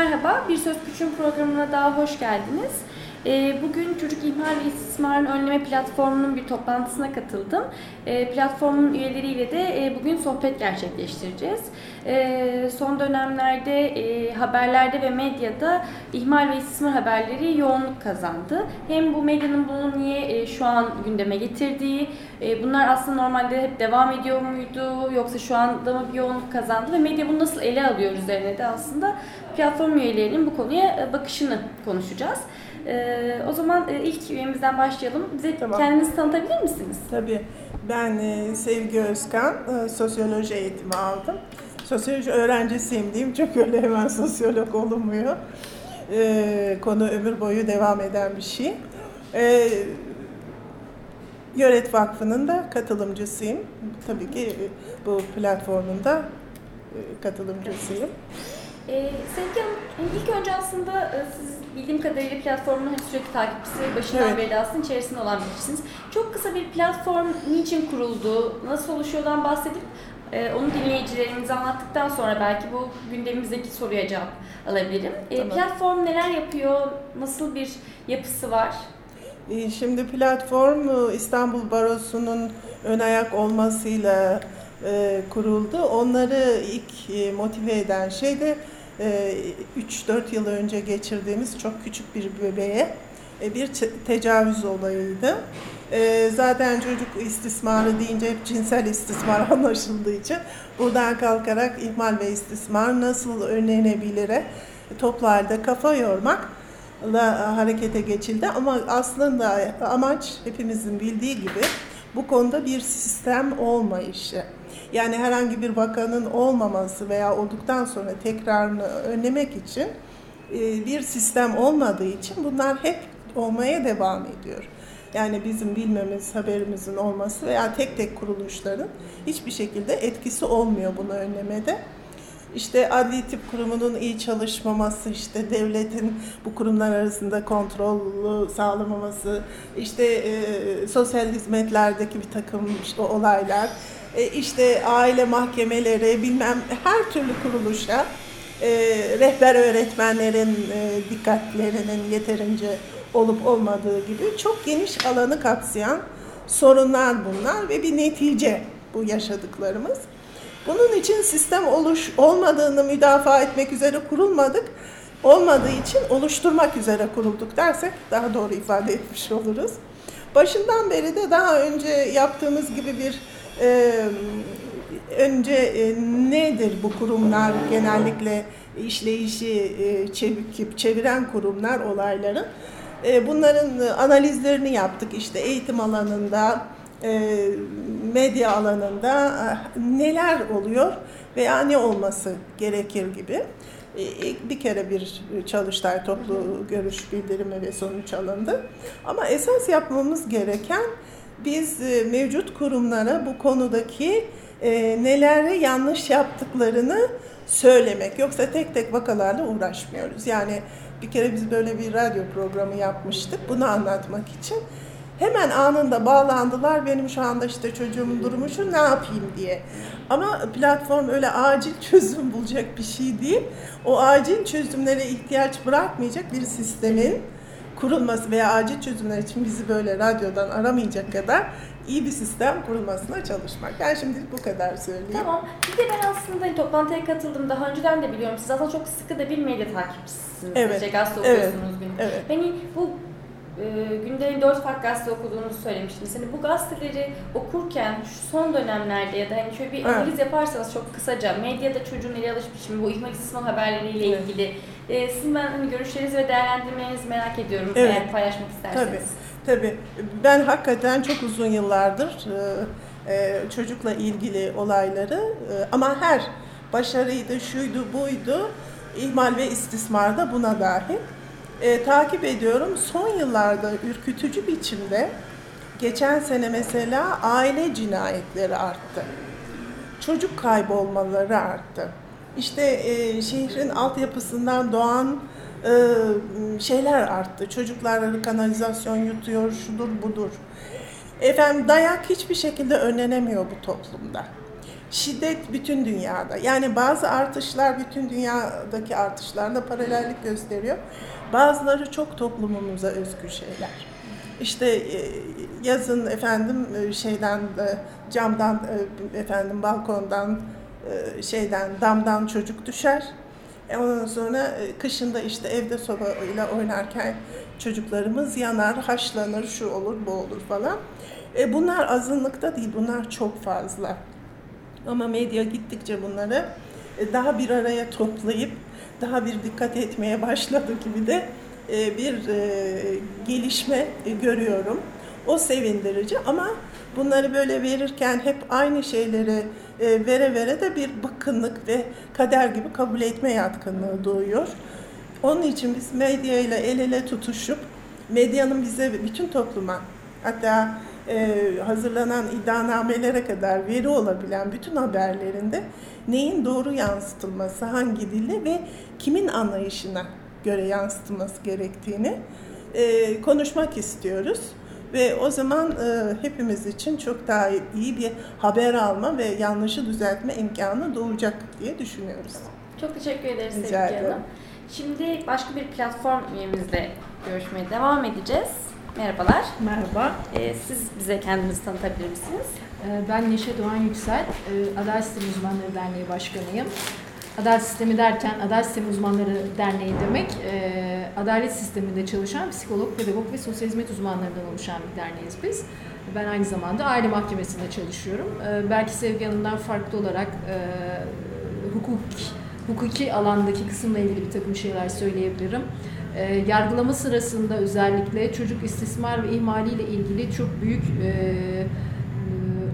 Merhaba, Bir Söz Küçüğün programına daha hoş geldiniz. Ee, bugün Çocuk İhmal ve İstismarın Önleme Platformu'nun bir toplantısına katıldım. Ee, platformun üyeleriyle de e, bugün sohbet gerçekleştireceğiz. Ee, son dönemlerde e, haberlerde ve medyada ihmal ve istismar haberleri yoğunluk kazandı. Hem bu medyanın bunu niye e, şu an gündeme getirdiği, bunlar aslında normalde hep devam ediyor muydu yoksa şu anda mı bir yoğunluk kazandı ve medya bunu nasıl ele alıyor üzerine de aslında platform üyelerinin bu konuya bakışını konuşacağız. Ee, o zaman e, ilk üyemizden başlayalım. Bize tamam. kendinizi tanıtabilir misiniz? Tabii. Ben e, Sevgi Özkan, e, sosyoloji eğitimi aldım. Sosyoloji öğrencisiyim diyeyim. Çok öyle hemen sosyolog olunmuyor. E, konu ömür boyu devam eden bir şey. E, Yöret Vakfı'nın da katılımcısıyım. Tabii ki bu platformun da e. Ee, Sevgi Hanım, ilk önce aslında e, siz bildiğim kadarıyla platformun hani sürekli takipçisi, başından evet. beri aslında içerisinde olan birisiniz. Çok kısa bir platform niçin kuruldu, nasıl oluşuyordan bahsedip e, onu dinleyicilerimize anlattıktan sonra belki bu gündemimizdeki soruya cevap alabilirim. E, tamam. Platform neler yapıyor, nasıl bir yapısı var? E, şimdi platform İstanbul Barosu'nun ön ayak olmasıyla e, kuruldu. Onları ilk e, motive eden şey de 3-4 ee, yıl önce geçirdiğimiz çok küçük bir bebeğe e, bir tecavüz olayıydı. Ee, zaten çocuk istismarı deyince hep cinsel istismar anlaşıldığı için buradan kalkarak ihmal ve istismar nasıl önlenebilir toplu halde kafa yormakla harekete geçildi. Ama aslında amaç hepimizin bildiği gibi bu konuda bir sistem olmayışı. Yani herhangi bir vakanın olmaması veya olduktan sonra tekrarını önlemek için e, bir sistem olmadığı için bunlar hep olmaya devam ediyor. Yani bizim bilmemiz, haberimizin olması veya tek tek kuruluşların hiçbir şekilde etkisi olmuyor bunu önlemede. İşte adli tip kurumunun iyi çalışmaması, işte devletin bu kurumlar arasında kontrol sağlamaması, işte e, sosyal hizmetlerdeki bir takım işte olaylar, e, işte aile mahkemeleri, bilmem her türlü kuruluşa e, rehber öğretmenlerin e, dikkatlerinin yeterince olup olmadığı gibi çok geniş alanı kapsayan sorunlar bunlar ve bir netice bu yaşadıklarımız. Bunun için sistem oluş olmadığını müdafaa etmek üzere kurulmadık. Olmadığı için oluşturmak üzere kurulduk dersek daha doğru ifade etmiş oluruz. Başından beri de daha önce yaptığımız gibi bir e, önce e, nedir bu kurumlar genellikle işleyişi e, çevirip çeviren kurumlar olayların e, bunların analizlerini yaptık işte eğitim alanında e, medya alanında e, neler oluyor veya ne olması gerekir gibi. E, bir kere bir çalıştay toplu görüş bildirimi ve sonuç alındı. Ama esas yapmamız gereken biz mevcut kurumlara bu konudaki neleri yanlış yaptıklarını söylemek. Yoksa tek tek vakalarla uğraşmıyoruz. Yani bir kere biz böyle bir radyo programı yapmıştık bunu anlatmak için hemen anında bağlandılar. Benim şu anda işte çocuğumun durumu şu ne yapayım diye. Ama platform öyle acil çözüm bulacak bir şey değil. O acil çözümlere ihtiyaç bırakmayacak bir sistemin kurulması veya acil çözümler için bizi böyle radyodan aramayacak kadar iyi bir sistem kurulmasına çalışmak. Ben şimdi bu kadar söyleyeyim. Tamam. Bir de ben aslında hani toplantıya katıldım. Daha önceden de biliyorum. Siz aslında çok sıkı da bir medya takipçisiniz. Evet. Şey, gazete evet. günlük. Evet. Beni bu e, günde dört farklı gazete okuduğunuzu söylemiştiniz. Hani bu gazeteleri okurken şu son dönemlerde ya da hani şöyle bir analiz yaparsanız çok kısaca medyada çocuğun ele alış biçimi, bu ihmal istismar haberleriyle evet. ilgili e, sizin ben hani görüşlerinizi ve değerlendirmenizi merak ediyorum evet. eğer paylaşmak isterseniz. Tabii. Tabii. Ben hakikaten çok uzun yıllardır e, e, çocukla ilgili olayları e, ama her başarıydı, şuydu, buydu, ihmal ve istismarda buna dahil e, takip ediyorum. Son yıllarda ürkütücü biçimde geçen sene mesela aile cinayetleri arttı. Çocuk kaybolmaları arttı. İşte e, şehrin altyapısından doğan e, şeyler arttı. Çocuklar kanalizasyon yutuyor, şudur budur. Efendim dayak hiçbir şekilde önlenemiyor bu toplumda. şiddet bütün dünyada. Yani bazı artışlar bütün dünyadaki artışlarla paralellik gösteriyor. Bazıları çok toplumumuza özgü şeyler. İşte e, yazın efendim e, şeyden e, camdan efendim balkondan şeyden damdan çocuk düşer. Ondan sonra kışında işte evde sobayla oynarken çocuklarımız yanar, haşlanır, şu olur, bu olur falan. Bunlar azınlıkta değil, bunlar çok fazla. Ama medya gittikçe bunları daha bir araya toplayıp daha bir dikkat etmeye başladı gibi de e, bir e, gelişme görüyorum. O sevindirici ama bunları böyle verirken hep aynı şeyleri e, vere vere de bir bıkkınlık ve kader gibi kabul etme yatkınlığı doğuyor. Onun için biz medya ile el ele tutuşup medyanın bize bütün topluma hatta hazırlanan iddianamelere kadar veri olabilen bütün haberlerinde neyin doğru yansıtılması, hangi dille ve kimin anlayışına göre yansıtılması gerektiğini e, konuşmak istiyoruz. Ve o zaman e, hepimiz için çok daha iyi bir haber alma ve yanlışı düzeltme imkanı doğacak diye düşünüyoruz. Çok teşekkür ederiz Sevgi Hanım. Şimdi başka bir platform üyemizle görüşmeye devam edeceğiz. Merhabalar. Merhaba. Ee, siz bize kendinizi tanıtabilir misiniz? Ee, ben Neşe Doğan Yüksel, e, Adalet Sistemi Uzmanları Derneği Başkanıyım. Adalet sistemi derken Adalet Sistemi Uzmanları Derneği demek e, adalet sisteminde çalışan psikolog, pedagog ve sosyal hizmet uzmanlarından oluşan bir derneğiz biz. Ben aynı zamanda aile mahkemesinde çalışıyorum. E, belki Sevgi Hanım'dan farklı olarak e, hukuk hukuki alandaki kısımla ilgili bir takım şeyler söyleyebilirim. E, yargılama sırasında özellikle çocuk istismar ve ihmaliyle ilgili çok büyük e,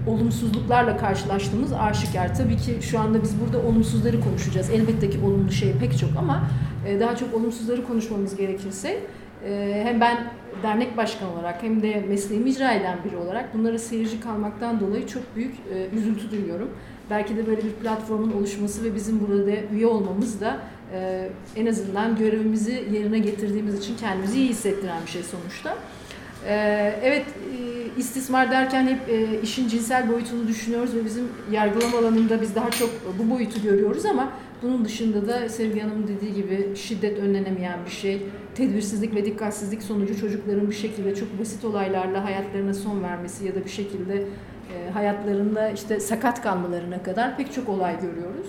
olumsuzluklarla karşılaştığımız aşikar. Tabii ki şu anda biz burada olumsuzları konuşacağız. Elbette ki olumlu şey pek çok ama e, daha çok olumsuzları konuşmamız gerekirse e, hem ben dernek başkanı olarak hem de mesleğimi icra eden biri olarak bunlara seyirci kalmaktan dolayı çok büyük e, üzüntü duyuyorum. Belki de böyle bir platformun oluşması ve bizim burada üye olmamız da en azından görevimizi yerine getirdiğimiz için kendimizi iyi hissettiren bir şey sonuçta. Evet, istismar derken hep e, işin cinsel boyutunu düşünüyoruz ve bizim yargılama alanında biz daha çok bu boyutu görüyoruz ama bunun dışında da Sevgi Hanım'ın dediği gibi şiddet önlenemeyen bir şey. Tedbirsizlik ve dikkatsizlik sonucu çocukların bir şekilde çok basit olaylarla hayatlarına son vermesi ya da bir şekilde e, hayatlarında işte sakat kalmalarına kadar pek çok olay görüyoruz.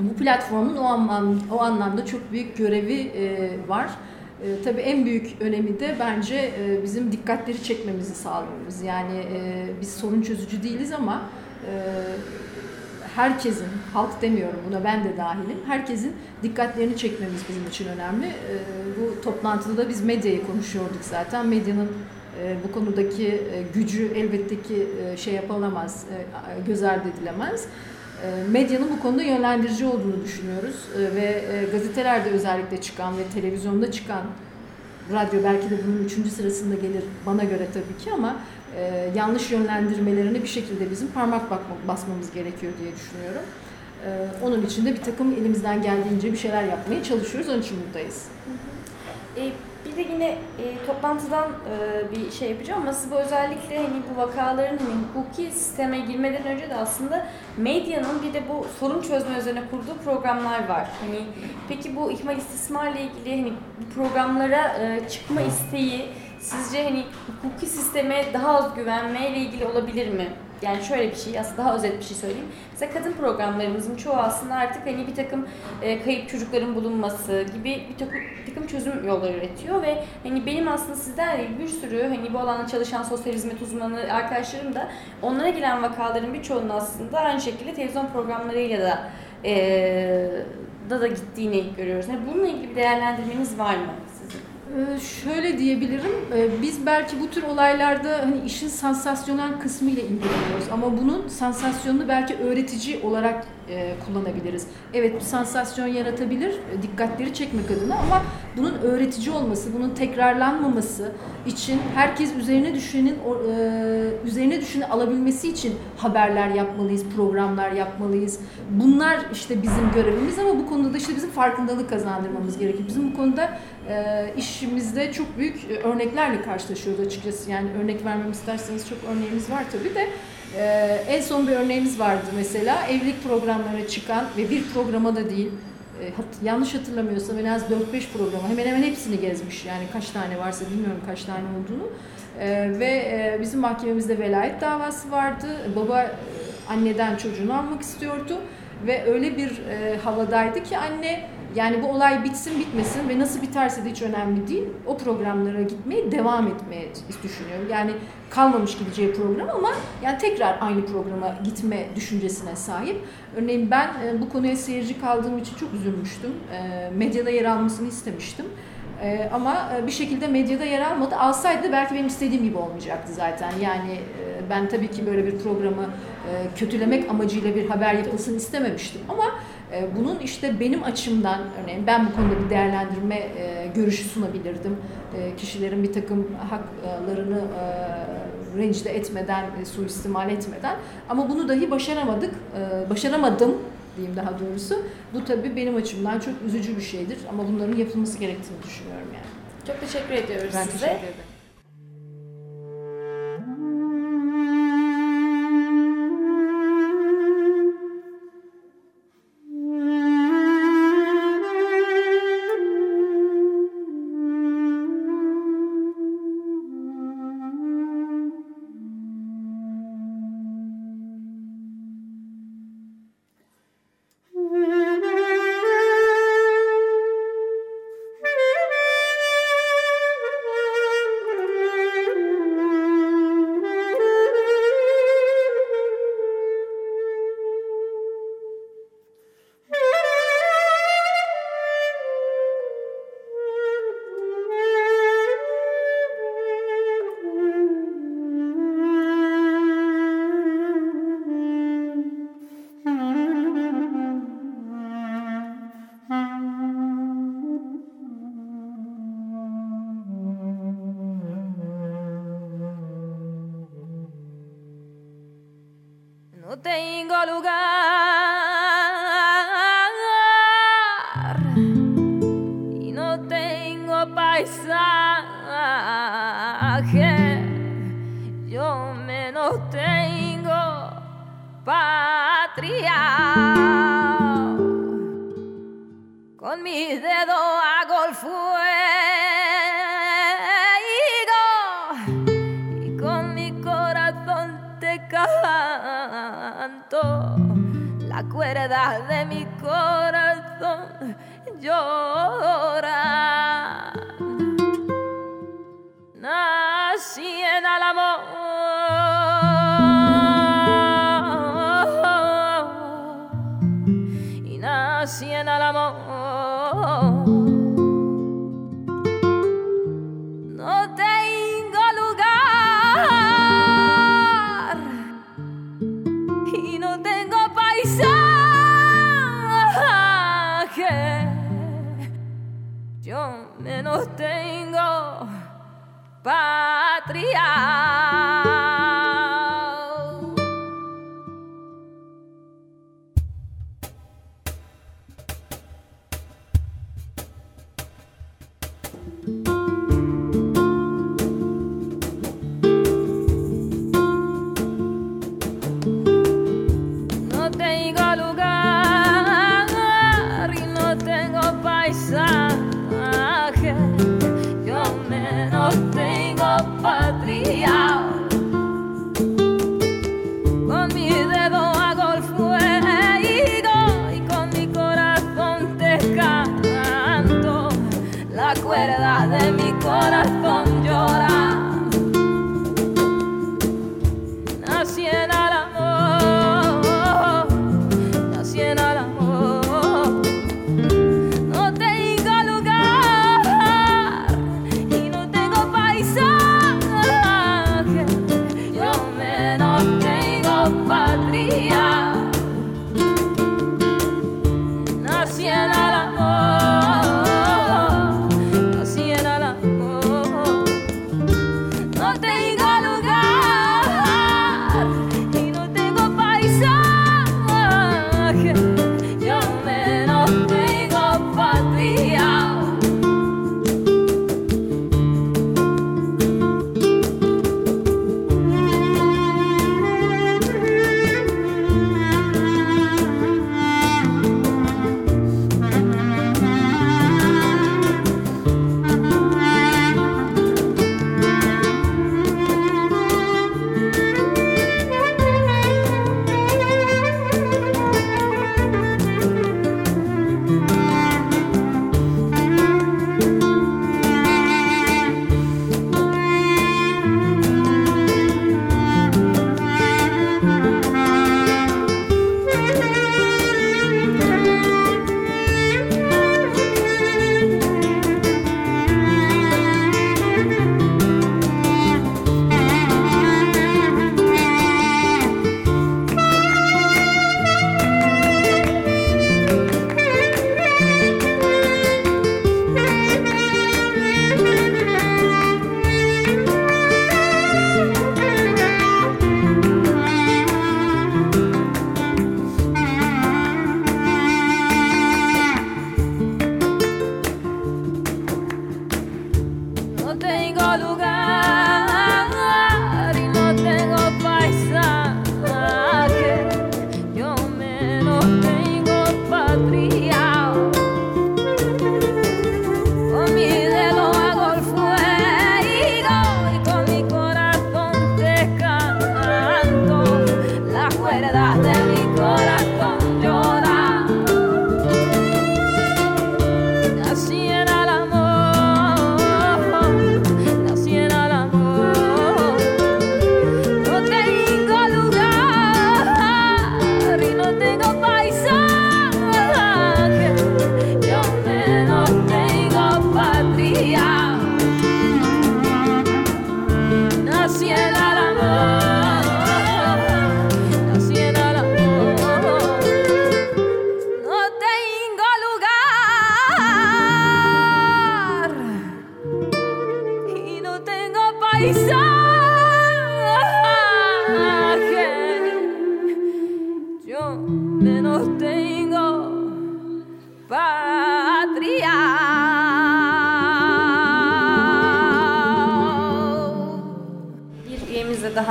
Bu platformun o, anlam, o anlamda çok büyük görevi e, var. E, tabii en büyük önemi de bence e, bizim dikkatleri çekmemizi sağlamamız. Yani e, biz sorun çözücü değiliz ama e, herkesin, halk demiyorum buna ben de dahilim, herkesin dikkatlerini çekmemiz bizim için önemli. E, bu toplantıda da biz medyayı konuşuyorduk zaten. Medyanın e, bu konudaki e, gücü elbette ki e, şey yapılamaz, e, göz ardı edilemez. Ee, medyanın bu konuda yönlendirici olduğunu düşünüyoruz ee, ve e, gazetelerde özellikle çıkan ve televizyonda çıkan radyo belki de bunun üçüncü sırasında gelir bana göre tabii ki ama e, yanlış yönlendirmelerini bir şekilde bizim parmak basmamız gerekiyor diye düşünüyorum. Onun için de bir takım elimizden geldiğince bir şeyler yapmaya çalışıyoruz. Onun için buradayız. Hı hı. E, bir de yine e, toplantıdan e, bir şey yapacağım ama siz bu özellikle hani bu vakaların hani hukuki sisteme girmeden önce de aslında medyanın bir de bu sorun çözme üzerine kurduğu programlar var. Hani peki bu ihmal istismarla ilgili hani programlara e, çıkma isteği sizce hani hukuki sisteme daha az güvenmeyle ilgili olabilir mi? Yani şöyle bir şey aslında daha özet bir şey söyleyeyim. Mesela kadın programlarımızın çoğu aslında artık hani bir takım e, kayıp çocukların bulunması gibi bir takım, bir takım çözüm yolları üretiyor ve hani benim aslında sizden değil bir sürü hani bu alanda çalışan sosyal hizmet uzmanı arkadaşlarım da onlara gelen vakaların birçoğunun aslında aynı şekilde televizyon programlarıyla da e, da da gittiğini görüyoruz. Yani bununla ilgili bir değerlendirmeniz var mı? Ee, şöyle diyebilirim, ee, biz belki bu tür olaylarda hani işin sansasyonel kısmı ile ilgileniyoruz ama bunun sansasyonunu belki öğretici olarak e, kullanabiliriz. Evet bir sansasyon yaratabilir, e, dikkatleri çekmek adına ama bunun öğretici olması, bunun tekrarlanmaması için herkes üzerine düşenin e, üzerine düşeni alabilmesi için haberler yapmalıyız, programlar yapmalıyız. Bunlar işte bizim görevimiz ama bu konuda da işte bizim farkındalık kazandırmamız gerekiyor. Bizim bu konuda e, işimizde çok büyük örneklerle karşılaşıyoruz açıkçası. Yani örnek vermem isterseniz çok örneğimiz var tabii de Ee, en son bir örneğimiz vardı mesela evlilik programlarına çıkan ve bir programa da değil e, hat, yanlış hatırlamıyorsam en az 4-5 programa hemen hemen hepsini gezmiş. Yani kaç tane varsa bilmiyorum kaç tane olduğunu. Ee, ve e, bizim mahkememizde velayet davası vardı. Baba e, anneden çocuğunu almak istiyordu ve öyle bir e, havadaydı ki anne yani bu olay bitsin bitmesin ve nasıl biterse de hiç önemli değil. O programlara gitmeye devam etmeye düşünüyorum. Yani kalmamış gideceği program ama yani tekrar aynı programa gitme düşüncesine sahip. Örneğin ben e, bu konuya seyirci kaldığım için çok üzülmüştüm. E, medyada yer almasını istemiştim. E, ama bir şekilde medyada yer almadı. Alsaydı belki benim istediğim gibi olmayacaktı zaten. Yani ben tabii ki böyle bir programı kötülemek amacıyla bir haber yapılsın istememiştim. Ama bunun işte benim açımdan örneğin ben bu konuda bir değerlendirme e, görüşü sunabilirdim. E, kişilerin bir takım haklarını e, rencide etmeden, suistimal etmeden ama bunu dahi başaramadık, başaramadım diyeyim daha doğrusu. Bu tabii benim açımdan çok üzücü bir şeydir ama bunların yapılması gerektiğini düşünüyorum yani. Çok teşekkür ediyoruz ben size. Teşekkür ederim. mis dedos hago el fuego y con mi corazón te canto. La cuerda de mi corazón yo no tengo patria. acuerdas de mi corazón llorar.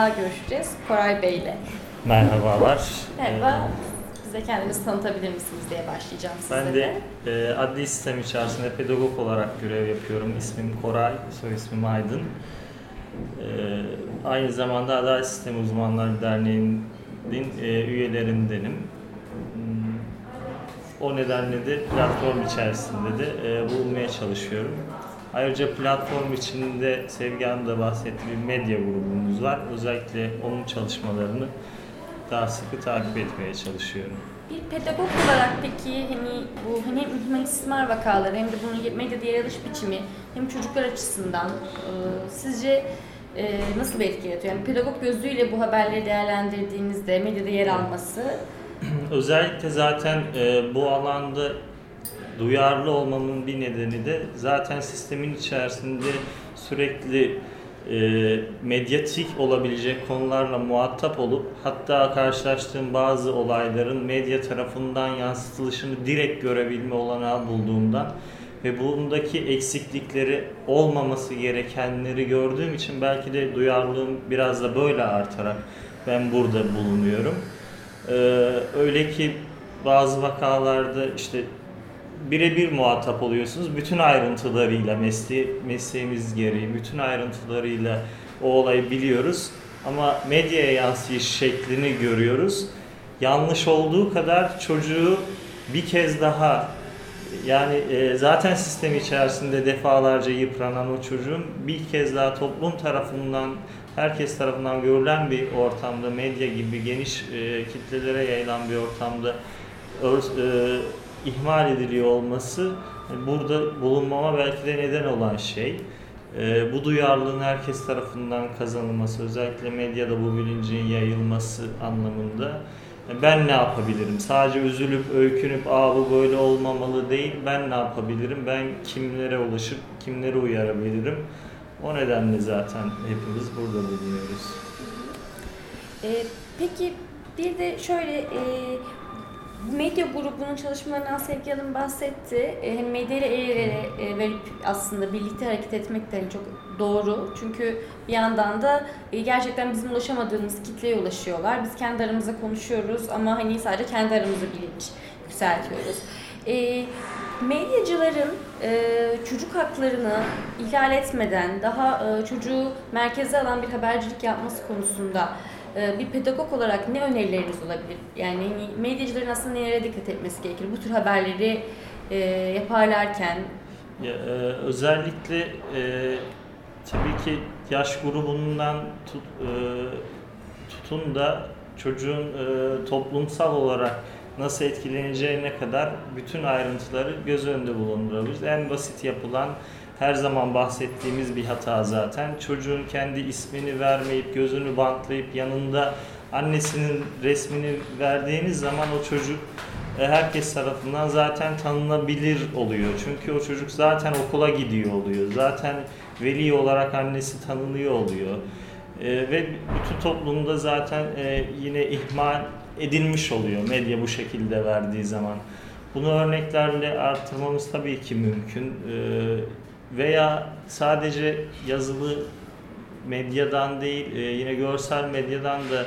Daha görüşeceğiz. Koray Bey ile. Merhabalar. Merhaba. Bize kendinizi tanıtabilir misiniz diye başlayacağım Ee, size Ben de e, adli sistem içerisinde pedagog olarak görev yapıyorum. İsmim Koray, soy ismim Aydın. E, aynı zamanda Adalet Sistemi Uzmanları Derneği'nin e, üyelerindenim. Hmm, O nedenle de platform içerisinde de e, bulunmaya çalışıyorum. Ayrıca platform içinde Sevgi Hanım da bahsettiği bir medya grubumuz var. Özellikle onun çalışmalarını daha sıkı takip etmeye çalışıyorum. Bir pedagog olarak peki hani bu hani hem ihmal istismar vakaları hem de bunun medyada yer alış biçimi hem çocuklar açısından e, sizce e, nasıl bir etki yaratıyor? Yani pedagog gözüyle bu haberleri değerlendirdiğinizde medyada yer alması Özellikle zaten e, bu alanda duyarlı olmamın bir nedeni de zaten sistemin içerisinde sürekli e, medyatik olabilecek konularla muhatap olup hatta karşılaştığım bazı olayların medya tarafından yansıtılışını direkt görebilme olanağı bulduğumdan ve bundaki eksiklikleri olmaması gerekenleri gördüğüm için belki de duyarlılığım biraz da böyle artarak ben burada bulunuyorum. Ee, öyle ki bazı vakalarda işte birebir muhatap oluyorsunuz. Bütün ayrıntılarıyla mesleği, mesleğimiz gereği bütün ayrıntılarıyla o olayı biliyoruz. Ama medyaya yansıyış şeklini görüyoruz. Yanlış olduğu kadar çocuğu bir kez daha yani e, zaten sistem içerisinde defalarca yıpranan o çocuğun bir kez daha toplum tarafından herkes tarafından görülen bir ortamda medya gibi geniş e, kitlelere yayılan bir ortamda e, ihmal ediliyor olması e, burada bulunmama belki de neden olan şey. E, bu duyarlılığın herkes tarafından kazanılması, özellikle medyada bu bilincin yayılması anlamında e, ben ne yapabilirim? Sadece üzülüp, öykünüp, aa bu böyle olmamalı değil, ben ne yapabilirim? Ben kimlere ulaşıp, kimleri uyarabilirim? O nedenle zaten hepimiz burada bulunuyoruz. Peki bir de şöyle medya grubunun çalışmalarından Sevgi Hanım bahsetti. E, hem medya ile el ele e, verip aslında birlikte hareket etmek de hani çok doğru. Çünkü bir yandan da e, gerçekten bizim ulaşamadığımız kitleye ulaşıyorlar. Biz kendi aramızda konuşuyoruz ama hani sadece kendi aramızda bilinç yükseltiyoruz. E, medyacıların e, çocuk haklarını ihlal etmeden daha e, çocuğu merkeze alan bir habercilik yapması konusunda bir pedagog olarak ne önerileriniz olabilir? Yani medyacıların aslında nelere dikkat etmesi gerekir? Bu tür haberleri e, yaparlarken Ya, e, özellikle e, tabii ki yaş grubundan tut, e, tutun da çocuğun e, toplumsal olarak nasıl etkileneceğine kadar bütün ayrıntıları göz önünde bulundurabiliriz. En basit yapılan her zaman bahsettiğimiz bir hata zaten. Çocuğun kendi ismini vermeyip gözünü bantlayıp yanında annesinin resmini verdiğiniz zaman o çocuk e, herkes tarafından zaten tanınabilir oluyor. Çünkü o çocuk zaten okula gidiyor oluyor. Zaten veli olarak annesi tanınıyor oluyor. E, ve bütün toplumda zaten e, yine ihmal edilmiş oluyor medya bu şekilde verdiği zaman. Bunu örneklerle artırmamız tabii ki mümkün. Veya sadece yazılı medyadan değil, e, yine görsel medyadan da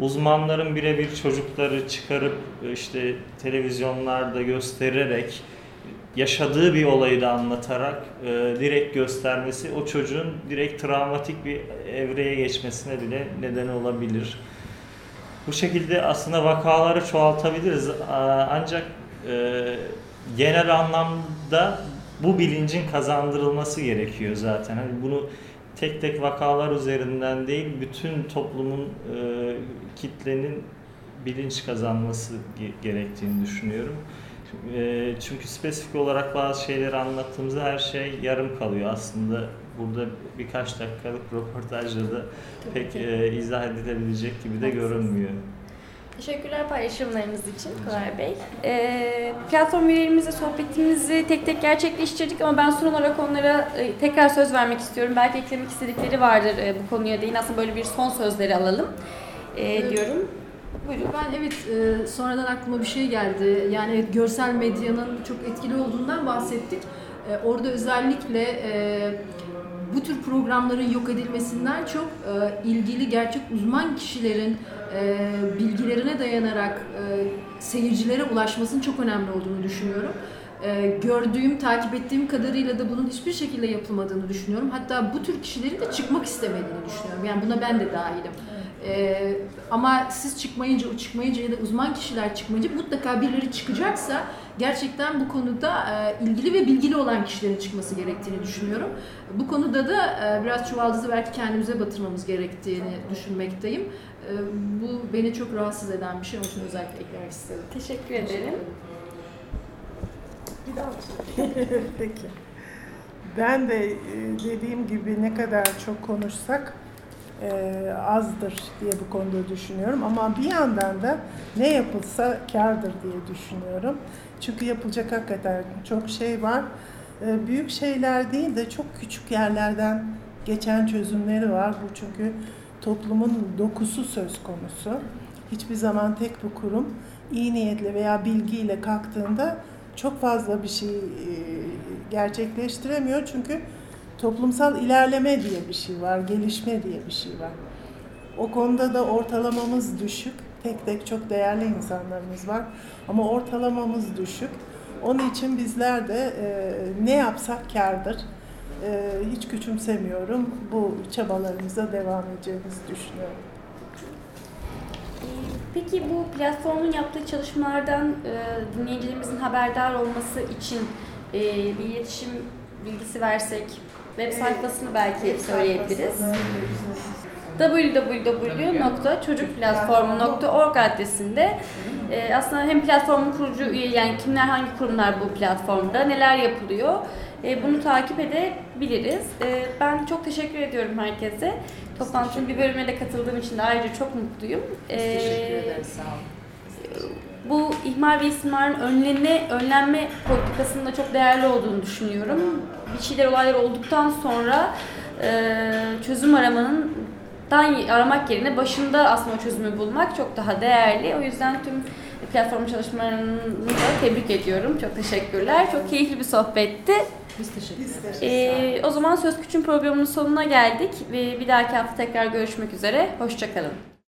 uzmanların birebir çocukları çıkarıp e, işte televizyonlarda göstererek yaşadığı bir olayı da anlatarak e, direkt göstermesi o çocuğun direkt travmatik bir evreye geçmesine bile neden olabilir. Bu şekilde aslında vakaları çoğaltabiliriz ancak e, genel anlamda bu bilincin kazandırılması gerekiyor zaten. Hani bunu tek tek vakalar üzerinden değil, bütün toplumun, e, kitlenin bilinç kazanması ge- gerektiğini düşünüyorum. E, çünkü spesifik olarak bazı şeyleri anlattığımızda her şey yarım kalıyor. Aslında burada birkaç dakikalık röportajla da pek e, izah edilebilecek gibi de görünmüyor. Teşekkürler paylaşımlarınız için Koray Bey. Ee, platform üyelerimizle sohbetimizi tek tek gerçekleştirdik ama ben son olarak onlara e, tekrar söz vermek istiyorum. Belki eklemek istedikleri vardır e, bu konuya değin. Aslında böyle bir son sözleri alalım e, Evet. diyorum. Buyurun. Ben evet e, sonradan aklıma bir şey geldi. Yani evet, görsel medyanın çok etkili olduğundan bahsettik. E, orada özellikle e, bu tür programların yok edilmesinden çok e, ilgili gerçek uzman kişilerin e, bilgilerine dayanarak e, seyircilere ulaşmasının çok önemli olduğunu düşünüyorum. E, gördüğüm, takip ettiğim kadarıyla da bunun hiçbir şekilde yapılmadığını düşünüyorum. Hatta bu tür kişilerin de çıkmak istemediğini düşünüyorum. Yani buna ben de dahilim. Ee, ama siz çıkmayınca, o çıkmayınca ya da uzman kişiler çıkmayınca mutlaka birileri çıkacaksa gerçekten bu konuda e, ilgili ve bilgili olan kişilerin çıkması gerektiğini düşünüyorum. Bu konuda da e, biraz çuvaldızı belki kendimize batırmamız gerektiğini düşünmekteyim. E, bu beni çok rahatsız eden bir şey. Onun için özellikle eklemek istedim. Teşekkür ederim. Peki. Ben de e, dediğim gibi ne kadar çok konuşsak e, azdır diye bu konuda düşünüyorum. Ama bir yandan da ne yapılsa kardır diye düşünüyorum. Çünkü yapılacak hakikaten çok şey var. E, büyük şeyler değil de çok küçük yerlerden geçen çözümleri var. Bu çünkü toplumun dokusu söz konusu. Hiçbir zaman tek bir kurum iyi niyetle veya bilgiyle kalktığında çok fazla bir şey e, gerçekleştiremiyor. Çünkü toplumsal ilerleme diye bir şey var, gelişme diye bir şey var. O konuda da ortalamamız düşük. Tek tek çok değerli insanlarımız var ama ortalamamız düşük. Onun için bizler de e, ne yapsak kârdır. E, hiç küçümsemiyorum. Bu çabalarımıza devam edeceğimizi düşünüyorum. Peki bu platformun yaptığı çalışmalardan e, dinleyicilerimizin haberdar olması için e, bir iletişim bilgisi versek, web sayfasını belki söyleyebiliriz. www.çocukplatformu.org adresinde e, aslında hem platformun kurucu üye yani kimler hangi kurumlar bu platformda neler yapılıyor e, bunu takip edebiliriz. E, ben çok teşekkür ediyorum herkese. Toplantının bir bölümüne de katıldığım için de ayrıca çok mutluyum. Biz E, teşekkür ederiz. Sağ olun. Bu ihmal ve istismarın önlenme, önlenme politikasının da çok değerli olduğunu düşünüyorum. Bir şeyler olaylar olduktan sonra e, çözüm aramanın dan aramak yerine başında aslında o çözümü bulmak çok daha değerli. O yüzden tüm platform çalışmalarını da tebrik ediyorum. Çok teşekkürler. Çok keyifli bir sohbetti. Biz teşekkür ederiz. Ee, o zaman Söz Küçüğün programının sonuna geldik. Ve bir dahaki hafta tekrar görüşmek üzere. Hoşçakalın.